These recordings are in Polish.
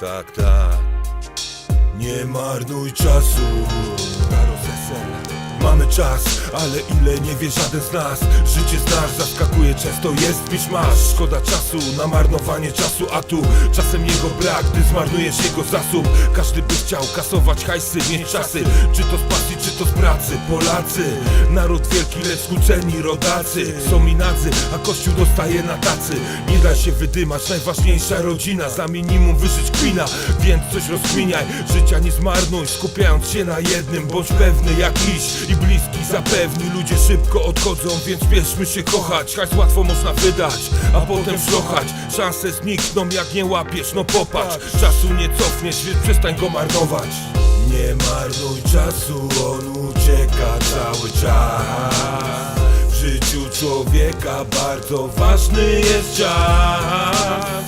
Tak, tak. Nie marnuj czasu. Mamy czas, ale ile nie wie żaden z nas. Życie znasz, zaskakuje często jest miś masz. Szkoda czasu na marnowanie czasu A tu czasem jego brak, gdy zmarnujesz jego zasób. Każdy by chciał kasować hajsy, mieć czasy. Czy to z pasji, czy to z pracy Polacy, naród wielki, lecz skłóceni rodacy. Są minadzy, a kościół dostaje na tacy. Nie da się wydymać, najważniejsza rodzina. Za minimum wyżyć kwina, więc coś rozkminiaj. Życia nie zmarnuj, skupiając się na jednym. Bądź pewny jakiś i bliski zapewni Ludzie szybko odchodzą, więc spieszmy się kochać. Hajs łatwo można wydać, a potem szlochać Szanse znikną jak nie łapiesz, no popatrz. Czasu nie cofniesz, więc przestań go marnować. Nie marnuj czasu, on ucieka cały czas. W życiu człowieka bardzo ważny jest czas.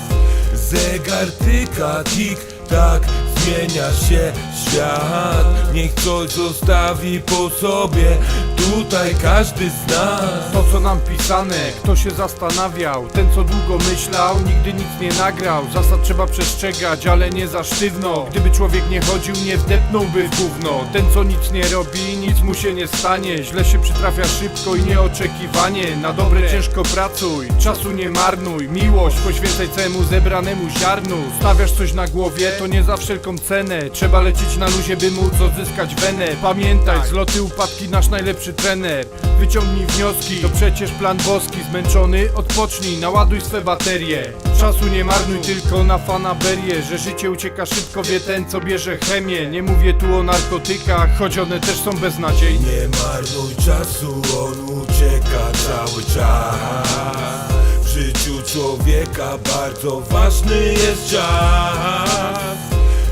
Zegar tyka, tik, tak, zmienia się świat Niech coś zostawi po sobie, tutaj każdy z nas. To co nam pisane, kto się zastanawiał Ten co długo myślał, nigdy nic nie nagrał. Zasad trzeba przestrzegać, ale nie za sztywno. Gdyby człowiek nie chodził, nie wdepnąłby w gówno. Ten co nic nie robi, nic mu się nie stanie. Źle się przytrafia szybko i nieoczekiwanie. Na dobre ciężko pracuj, czasu nie marnuj. Miłość poświęcaj całemu zebranemu ziarnu. Stawiasz coś na głowie, to nie za wszelką cenę. Trzeba lecieć na luzie, by móc odzyskać wenę. Pamiętaj, zloty, upadki, nasz najlepszy trener. Wyciągnij wnioski, to przecież plan boski. Zmęczony, odpocznij, naładuj swe baterie. Czasu nie marnuj tylko na fanaberię Że życie ucieka szybko, wie ten co bierze chemię. Nie mówię tu o narkotykach, choć one też są beznadziejne. Nie marnuj czasu, on ucieka cały czas. W życiu człowieka bardzo ważny jest czas.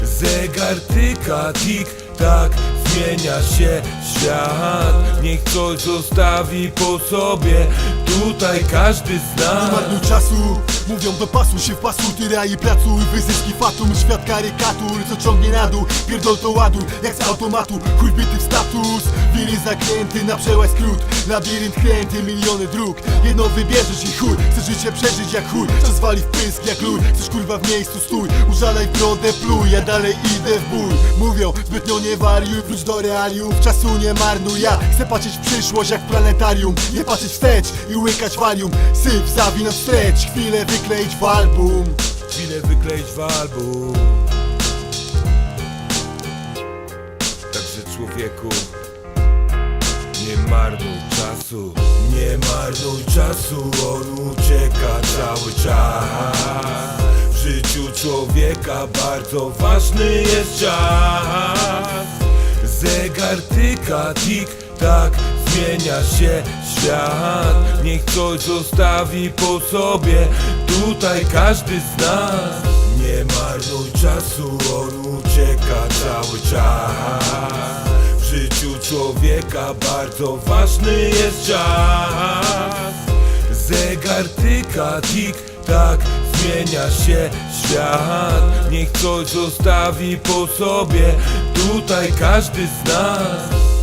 Zegar tyka, tik, tak, zmienia się świat. Niech coś zostawi po sobie, tutaj każdy z Nie marnuj czasu, mówią do pasu się w pasu Tyra i pracuj, wyzyski fatum Świat karykatur, co ciągnie na dół Pierdol to ładuj, jak z automatu Chuj w status, wiry zakręty Na przełaj skrót, labirynt kręty Miliony dróg, jedno wybierzesz i chuj. Chcesz życie przeżyć jak chuj, czas wali w pysk jak luj. Chcesz kurwa w miejscu stój, użalaj w brodę pluj. Ja dalej idę w bój, mówią zbytnio nie wariuj Wróć do realiów, czasu nie marnuj. Ja chcę patrzeć w przyszłość jak w planetarium. Nie patrzeć wstecz i łykać walium. Syf, zawinąć wstecz, chwilę wykleić w album. Chwilę wykleić w album. Także człowieku Nie marnuj czasu. Nie marnuj czasu On ucieka cały czas. W życiu człowieka bardzo ważny jest czas Zegar tyka, tik, tak, zmienia się świat. Niech coś zostawi po sobie, tutaj każdy z nas. Nie marnuj czasu, on ucieka cały czas. W życiu człowieka bardzo ważny jest czas Zegar tyka, tik, tak, zmienia się świat. Niech coś zostawi po sobie, tutaj każdy z nas